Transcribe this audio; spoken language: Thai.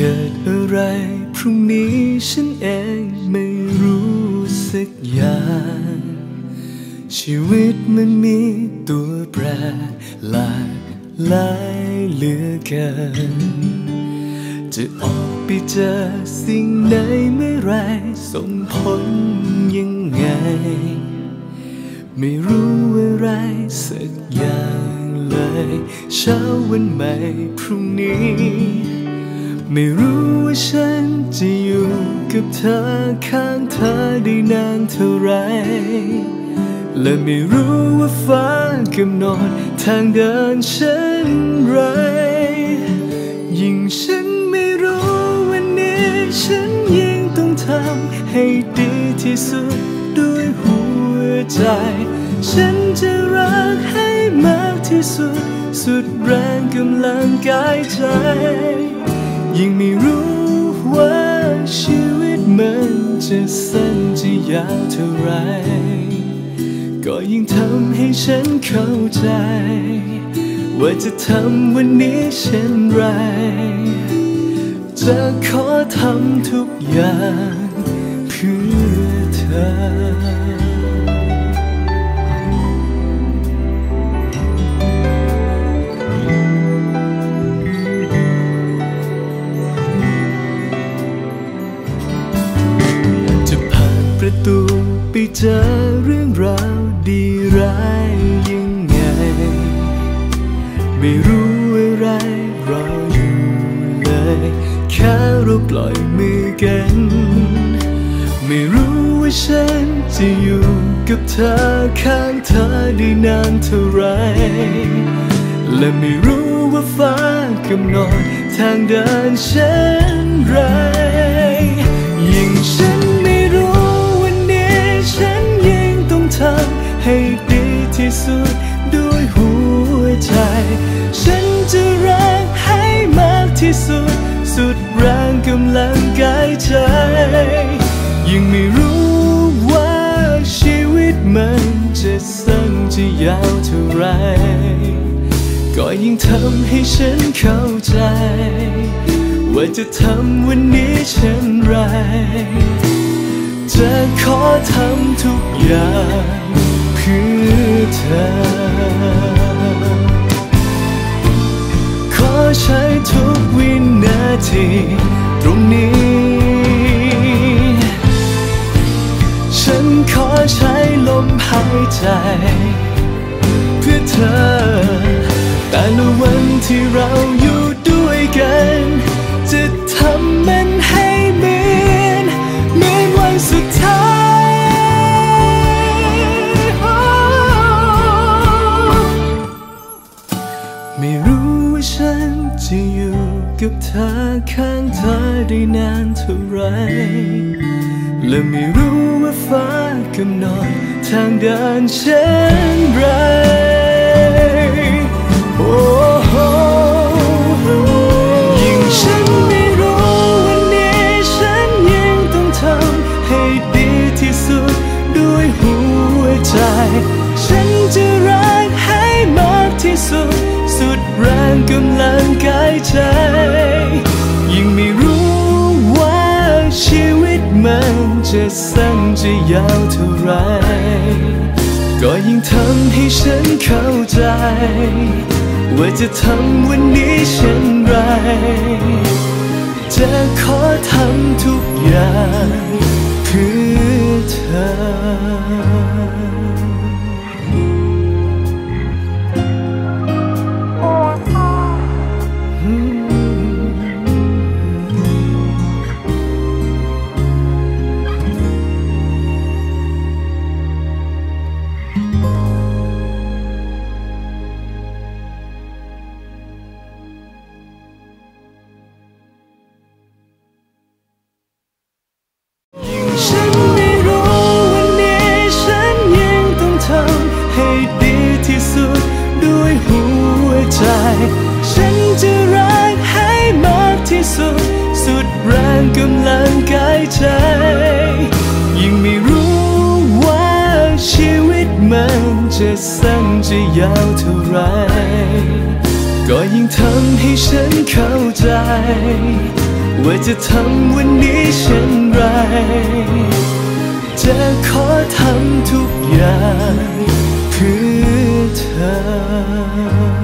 เกิดอะไรพรุ่งนี้ฉันเองไม่รู้สักอย่าง ชีวิตมันมีตัวแปรหลากหลายเหลือเกิน จะออกไปเจอสิ่งไหนเมื่อไรส่งผลยังไง ไม่รู้อะไรสักอย่างเลย เช้าวันใหม่พรุ่งนี้ ไม่รู้ว่าฉันจะอยู่กับเธอข้างเธอได้นานเท่าไร และไม่รู้ว่าฟ้ากำหนดทางเดินฉันไร ยิ่งฉันไม่รู้วันนี้ฉันยิ่งต้องทำให้ดีที่สุดด้วยหัวใจ ฉันจะรักให้มากที่สุด สุดแรงกำลังกายใจ ยิ่งไม่รู้ว่าชีวิตมันจะสั้นจะยาวเท่าไร ก็ยิ่งทำให้ฉันเข้าใจ ว่าจะทำวันนี้เช่นไร จะขอทำทุกอย่างเพื่อเธอ เจอเรื่องราวดีร้ายยังไง ไม่รู้อะไรรออยู่เลย แค่เราปล่อยมือกัน ไม่รู้ว่าฉันจะอยู่กับเธอข้างเธอได้นานเท่าไร และไม่รู้ว่าฟ้ากำหนดทางเดินฉันไร สุดด้วยหัวใจ ฉันจะรักให้มากที่สุด สุดแรงกำลังกายใจยิ่งไม่รู้ว่าชีวิตมันจะสั้นจะยาวเท่าไร ก็ยิ่งทำให้ฉันเข้าใจ ว่าจะทำวันนี้เช่นไร จะขอทำทุกอย่าง เธอ ขอใช้ทุกวินาทีตรงนี้ ฉันขอใช้ลมหายใจ เพื่อเธอ แต่ละวันที่เรา ไม่รู้ว่าฉันจะอยู่กับเธอข้างเธอได้นานเท่าไร และไม่รู้ว่าฟ้ากำหนดทางเดินเช่นไรโอ้โหยิ่งฉันไม่รู้วันนี้ฉันยิ่งต้องทำให้ดีที่สุดด้วยหัวใจ ฉันจะรักให้มากที่สุด กำลังกายใจ ยิ่งไม่รู้ว่าชีวิตมันจะสั้นจะยาวเท่าไร ก็ยิ่งทำให้ฉันเข้าใจ ว่าจะทำวันนี้เช่นไร จะขอทำทุกอย่างเพื่อเธอ ฉันจะรักให้มากที่สุด สุดแรงกำลังกายใจ ยิ่งไม่รู้ว่าชีวิตมันจะสั้นจะยาวเท่าไรกก็ยิ่งทำให้ฉันเข้าใจ ว่าจะทำวันนี้เช่นไร จะขอทำทุกอย่างเพื่อเธอ